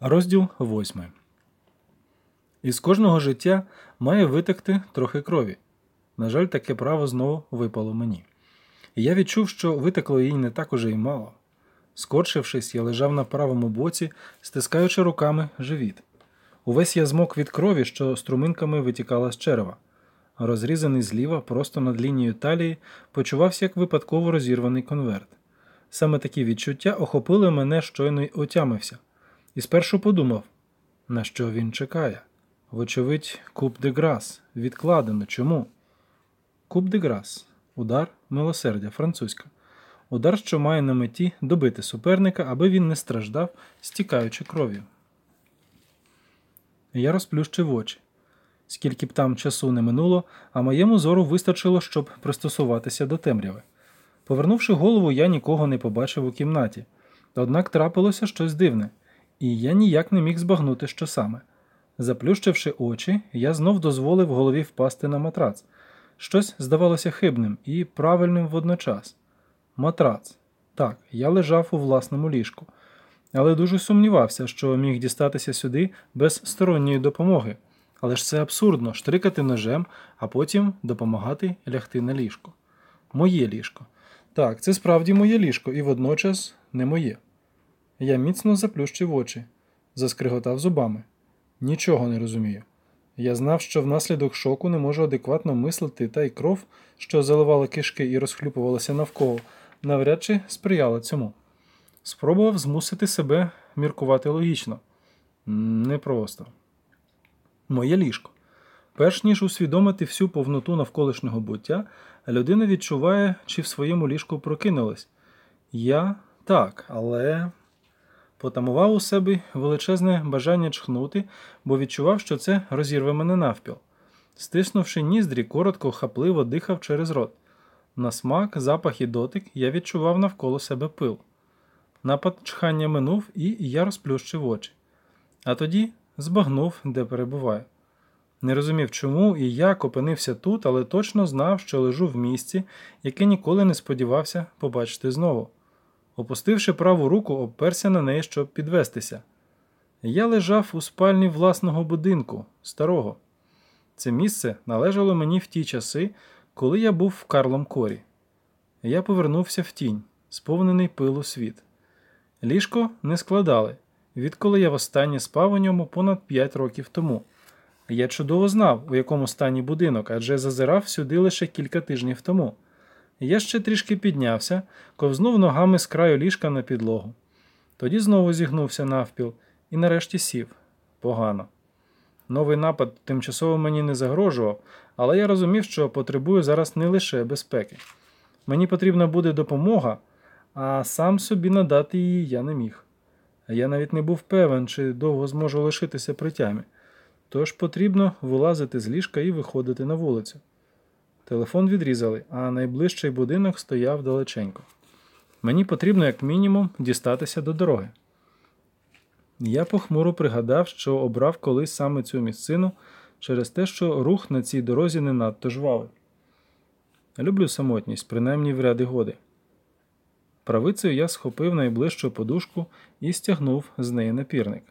Розділ 8. Із кожного життя має витекти трохи крові. На жаль, таке право знову випало мені. І я відчув, що витекло їй не так уже й мало. Скорчившись, я лежав на правому боці, стискаючи руками живіт. Увесь я змок від крові, що струминками витікала з черева. Розрізаний зліва, просто над лінією талії, почувався як випадково розірваний конверт. Саме такі відчуття охопили мене щойно й отямився. І спершу подумав, на що він чекає. Вочевидь, куб де грас. Відкладено. Чому? Куб де грас. Удар милосердя, французька. Удар, що має на меті добити суперника, аби він не страждав, стікаючи кров'ю. Я розплющив очі. Скільки б там часу не минуло, а моєму зору вистачило, щоб пристосуватися до темряви. Повернувши голову, я нікого не побачив у кімнаті. Однак трапилося щось дивне, і я ніяк не міг збагнути, що саме. Заплющивши очі, я знов дозволив голові впасти на матрац. Щось здавалося хибним і правильним водночас. Матрац. Так, я лежав у власному ліжку, але дуже сумнівався, що міг дістатися сюди без сторонньої допомоги. Але ж це абсурдно штрикати ножем, а потім допомагати лягти на ліжко. Моє ліжко. Так, це справді моє ліжко, і водночас не моє. Я міцно заплющив очі, заскриготав зубами. Нічого не розумію. Я знав, що внаслідок шоку не можу адекватно мислити, та й кров, що заливала кишки і розхлюпувалася навколо, навряд чи сприяла цьому. Спробував змусити себе міркувати логічно. Непросто. Моє ліжко. Перш ніж усвідомити всю повноту навколишнього буття, людина відчуває, чи в своєму ліжку прокинулась. Я так, але потамував у себе величезне бажання чхнути, бо відчував, що це розірве мене навпіл. Стиснувши ніздрі, коротко, хапливо дихав через рот. На смак, запах і дотик я відчував навколо себе пил. Напад чхання минув, і я розплющив очі. А тоді збагнув, де перебуваю. Не розумів, чому і як опинився тут, але точно знав, що лежу в місці, яке ніколи не сподівався побачити знову. Опустивши праву руку, обперся на неї, щоб підвестися. Я лежав у спальні власного будинку, старого. Це місце належало мені в ті часи, коли я був в Карлом Корі. Я повернувся в тінь, сповнений пилу світ. Ліжко не складали, відколи я востаннє спав у ньому понад п'ять років тому. Я чудово знав, у якому стані будинок, адже зазирав сюди лише кілька тижнів тому. Я ще трішки піднявся, ковзнув ногами з краю ліжка на підлогу. Тоді знову зігнувся навпіл і нарешті сів. Погано. Новий напад тимчасово мені не загрожував, але я розумів, що потребую зараз не лише безпеки. Мені потрібна буде допомога, а сам собі надати її я не міг. Я навіть не був певен, чи довго зможу лишитися при тямі. Тож потрібно вилазити з ліжка і виходити на вулицю. Телефон відрізали, а найближчий будинок стояв далеченько. Мені потрібно, як мінімум, дістатися до дороги. Я похмуро пригадав, що обрав колись саме цю місцину через те, що рух на цій дорозі не надто жвавий. Люблю самотність, принаймні в ряди годи. Правицею я схопив найближчу подушку і стягнув з неї напірник.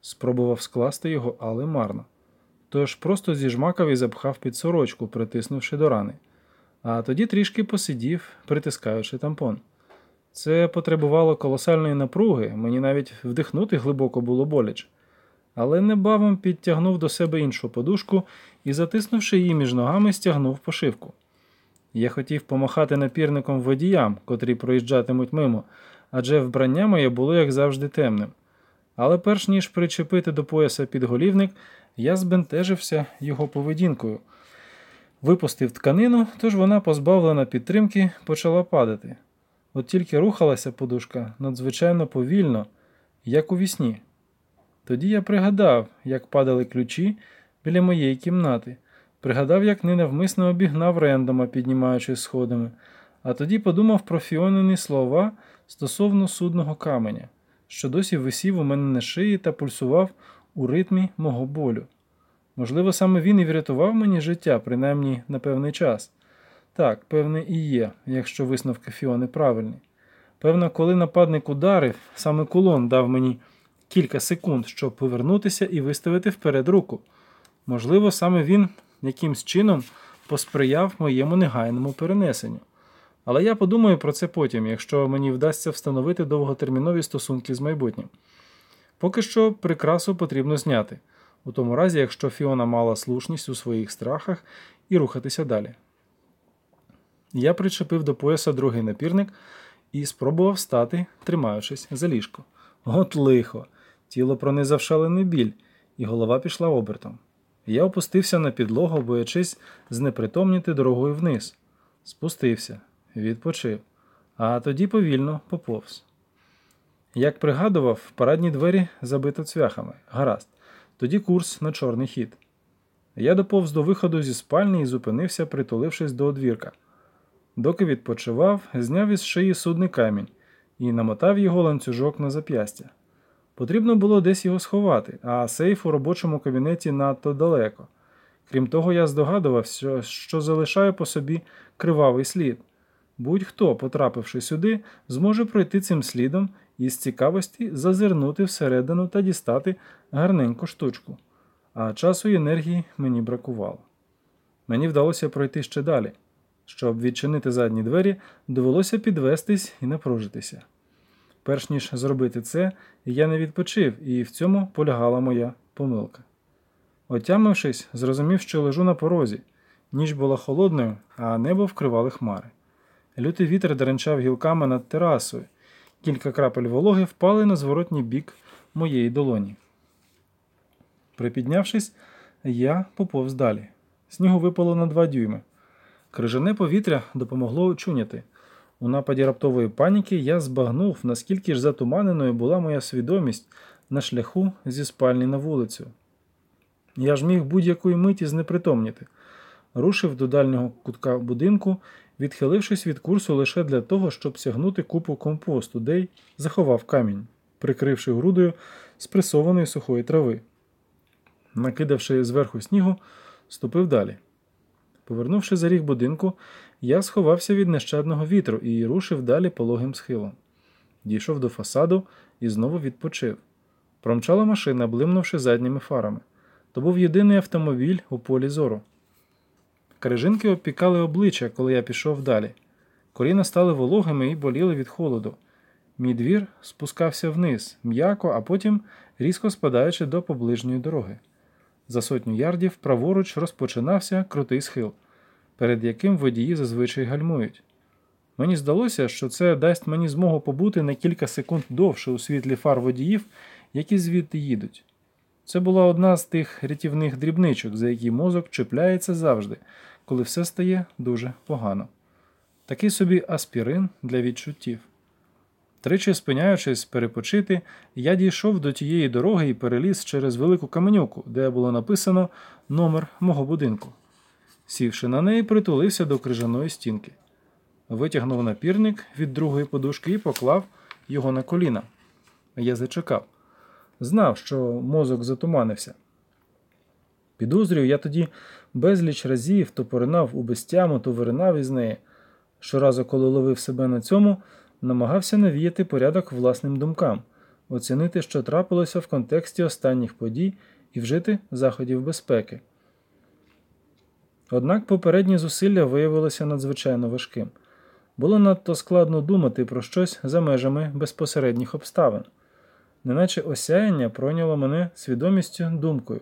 Спробував скласти його, але марно. Тож просто зіжмакав і запхав під сорочку, притиснувши до рани, а тоді трішки посидів, притискаючи тампон. Це потребувало колосальної напруги, мені навіть вдихнути глибоко було боляче. Але небавом підтягнув до себе іншу подушку і, затиснувши її між ногами, стягнув пошивку. Я хотів помахати напірником водіям, котрі проїжджатимуть мимо, адже вбрання моє було, як завжди, темним. Але перш ніж причепити до пояса підголівник, я збентежився його поведінкою. Випустив тканину, тож вона, позбавлена підтримки, почала падати. От тільки рухалася подушка надзвичайно повільно, як у вісні. Тоді я пригадав, як падали ключі біля моєї кімнати, пригадав, як ненавмисно обігнав рендома, піднімаючись сходами, а тоді подумав про фіонені слова стосовно судного каменя що досі висів у мене на шиї та пульсував у ритмі мого болю. Можливо, саме він і врятував мені життя, принаймні на певний час. Так, певне, і є, якщо висновки Фіони правильні. Певно, коли нападник ударив, саме кулон дав мені кілька секунд, щоб повернутися і виставити вперед руку. Можливо, саме він якимсь чином посприяв моєму негайному перенесенню. Але я подумаю про це потім, якщо мені вдасться встановити довготермінові стосунки з майбутнім. Поки що прикрасу потрібно зняти, у тому разі, якщо Фіона мала слушність у своїх страхах і рухатися далі. Я причепив до пояса другий напірник і спробував встати, тримаючись за ліжко. От лихо! Тіло пронизав шалений біль, і голова пішла обертом. Я опустився на підлогу, боячись знепритомніти дорогою вниз. Спустився, відпочив, а тоді повільно поповз. Як пригадував, парадні двері забито цвяхами. Гаразд, тоді курс на чорний хід. Я доповз до виходу зі спальні і зупинився, притулившись до одвірка. Доки відпочивав, зняв із шиї судний камінь і намотав його ланцюжок на зап'ястя. Потрібно було десь його сховати, а сейф у робочому кабінеті надто далеко. Крім того, я здогадувався, що залишаю по собі кривавий слід. Будь-хто, потрапивши сюди, зможе пройти цим слідом і з цікавості зазирнути всередину та дістати гарненьку штучку. А часу і енергії мені бракувало. Мені вдалося пройти ще далі. Щоб відчинити задні двері, довелося підвестись і напружитися. Перш ніж зробити це, я не відпочив, і в цьому полягала моя помилка. Отямившись, зрозумів, що лежу на порозі. Ніч була холодною, а небо вкривали хмари. Лютий вітер деренчав гілками над терасою. Кілька крапель вологи впали на зворотній бік моєї долоні. Припіднявшись, я поповз далі. Снігу випало на два дюйми. Крижане повітря допомогло очуняти. У нападі раптової паніки я збагнув, наскільки ж затуманеною була моя свідомість на шляху зі спальні на вулицю. Я ж міг будь-якої миті знепритомніти. Рушив до дальнього кутка будинку, відхилившись від курсу лише для того, щоб сягнути купу компосту, де й заховав камінь, прикривши грудою спресованої сухої трави. Накидавши зверху снігу, ступив далі. Повернувши за ріг будинку, я сховався від нещадного вітру і рушив далі пологим схилом. Дійшов до фасаду і знову відпочив. Промчала машина, блимнувши задніми фарами. То був єдиний автомобіль у полі зору. Крижинки обпікали обличчя, коли я пішов далі. Коліна стали вологими і боліли від холоду. Мій двір спускався вниз, м'яко, а потім різко спадаючи до поближньої дороги. За сотню ярдів праворуч розпочинався крутий схил, перед яким водії зазвичай гальмують. Мені здалося, що це дасть мені змогу побути на кілька секунд довше у світлі фар водіїв, які звідти їдуть. Це була одна з тих рятівних дрібничок, за які мозок чіпляється завжди, коли все стає дуже погано. Такий собі аспірин для відчуттів. Тричі спиняючись перепочити, я дійшов до тієї дороги і переліз через велику каменюку, де було написано номер мого будинку. Сівши на неї, притулився до крижаної стінки. Витягнув напірник від другої подушки і поклав його на коліна. Я зачекав. Знав, що мозок затуманився. Підозрюю, я тоді безліч разів то поринав у безтяму, то виринав із неї. Щоразу, коли ловив себе на цьому, намагався навіяти порядок власним думкам, оцінити, що трапилося в контексті останніх подій і вжити заходів безпеки. Однак попередні зусилля виявилися надзвичайно важким. Було надто складно думати про щось за межами безпосередніх обставин, неначе осяяння пройняло мене свідомістю думкою.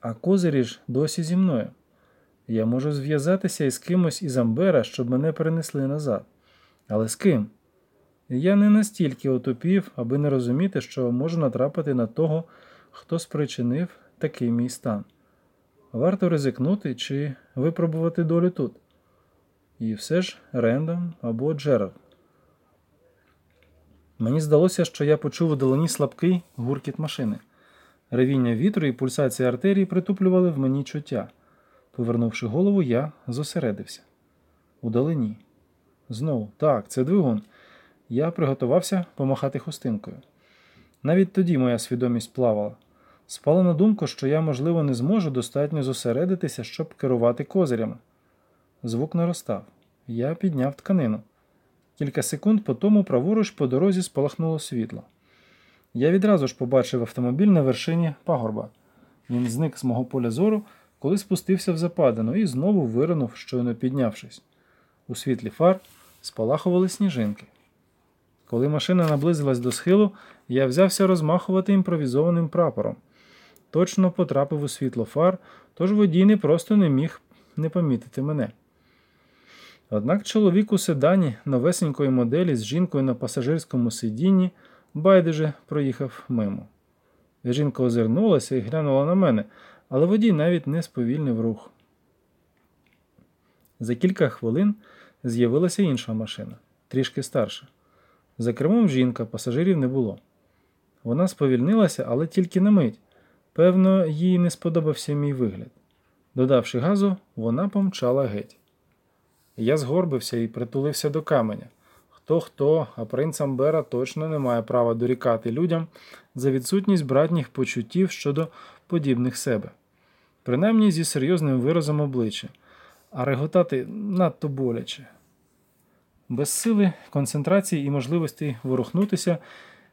А козирі ж досі зі мною. Я можу зв'язатися із кимось із Амбера, щоб мене перенесли назад. Але з ким? Я не настільки отупів, аби не розуміти, що можу натрапити на того, хто спричинив такий мій стан. Варто ризикнути чи випробувати долю тут. І все ж Рендом або Джерард. Мені здалося, що я почув у долоні слабкий гуркіт машини. Ревіння вітру і пульсація артерії притуплювали в мені чуття. Повернувши голову, я зосередився. Удалині. Знову, так, це двигун. Я приготувався помахати хустинкою. Навіть тоді моя свідомість плавала. Спала на думку, що я, можливо, не зможу достатньо зосередитися, щоб керувати козирями. Звук наростав. Я підняв тканину. Кілька секунд по тому праворуч по дорозі спалахнуло світло. Я відразу ж побачив автомобіль на вершині пагорба. Він зник з мого поля зору, коли спустився в западину і знову виринув, щойно піднявшись. У світлі фар спалахували сніжинки. Коли машина наблизилась до схилу, я взявся розмахувати імпровізованим прапором. Точно потрапив у світло фар, тож водій не просто не міг не помітити мене. Однак чоловік у седані новесенької моделі з жінкою на пасажирському сидінні байдуже проїхав мимо. Жінка озирнулася і глянула на мене, але водій навіть не сповільнив рух. За кілька хвилин з'явилася інша машина, трішки старша. За кермом жінка, пасажирів не було. Вона сповільнилася, але тільки на мить. Певно, їй не сподобався мій вигляд. Додавши газу, вона помчала геть. Я згорбився і притулився до каменя. Хто хто, а принц Амбера точно не має права дорікати людям за відсутність братніх почуттів щодо подібних себе, принаймні зі серйозним виразом обличчя, а реготати надто боляче. Без сили, концентрації і можливості ворухнутися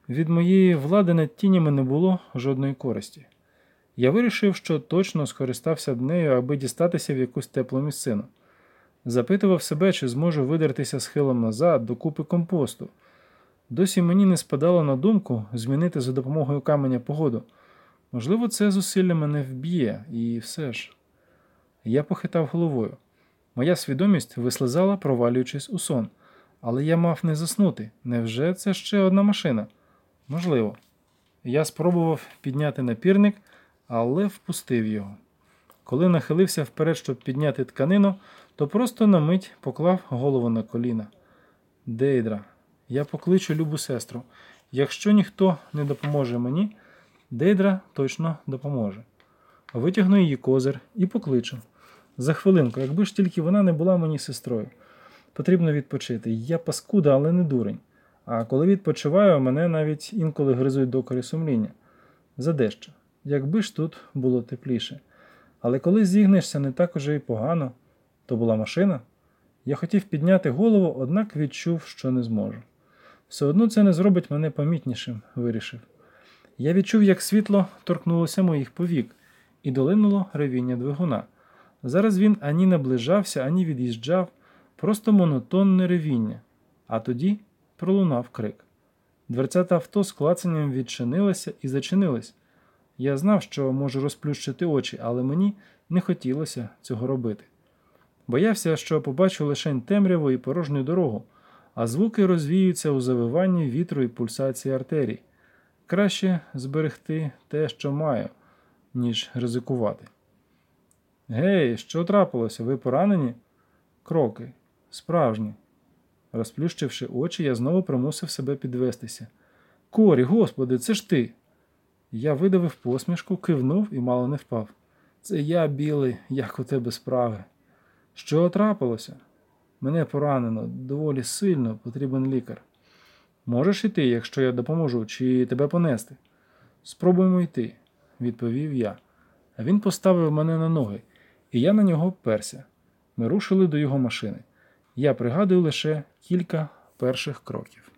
від моєї влади над тінями не було жодної користі. Я вирішив, що точно скористався б нею, аби дістатися в якусь теплу місцину. Запитував себе, чи зможу видертися схилом назад до купи компосту. Досі мені не спадало на думку змінити за допомогою каменя погоду. Можливо, це зусилля мене вб'є, і все ж. Я похитав головою. Моя свідомість вислизала, провалюючись у сон. Але я мав не заснути. Невже це ще одна машина? Можливо. Я спробував підняти напірник, але впустив його. Коли нахилився вперед, щоб підняти тканину, то просто на мить поклав голову на коліна. Дейдра, я покличу любу сестру. Якщо ніхто не допоможе мені, Дейдра точно допоможе. Витягну її козир і покличу. За хвилинку, якби ж тільки вона не була мені сестрою. Потрібно відпочити. Я паскуда, але не дурень. А коли відпочиваю, мене навіть інколи гризуть докори сумління. За дещо. Якби ж тут було тепліше. Але коли зігнешся не так уже і погано, то була машина. Я хотів підняти голову, однак відчув, що не зможу. Все одно це не зробить мене помітнішим, вирішив. Я відчув, як світло торкнулося моїх повік, і долинуло ревіння двигуна. Зараз він ані наближався, ані від'їжджав, просто монотонне ревіння, а тоді пролунав крик. Дверцята авто з клацанням відчинилися і зачинились. Я знав, що можу розплющити очі, але мені не хотілося цього робити. Боявся, що побачу лише темряву і порожню дорогу, а звуки розвіються у завиванні вітру і пульсації артерій. Краще зберегти те, що маю, ніж ризикувати. Гей, що трапилося? Ви поранені? Кроки, справжні. Розплющивши очі, я знову примусив себе підвестися. Корі, господи, це ж ти. Я видавив посмішку, кивнув і мало не впав. Це я, білий, як у тебе справи. Що трапилося? Мене поранено, доволі сильно потрібен лікар. Можеш іти, якщо я допоможу, чи тебе понести? Спробуємо йти, відповів я. А він поставив мене на ноги, і я на нього перся. Ми рушили до його машини. Я пригадую лише кілька перших кроків.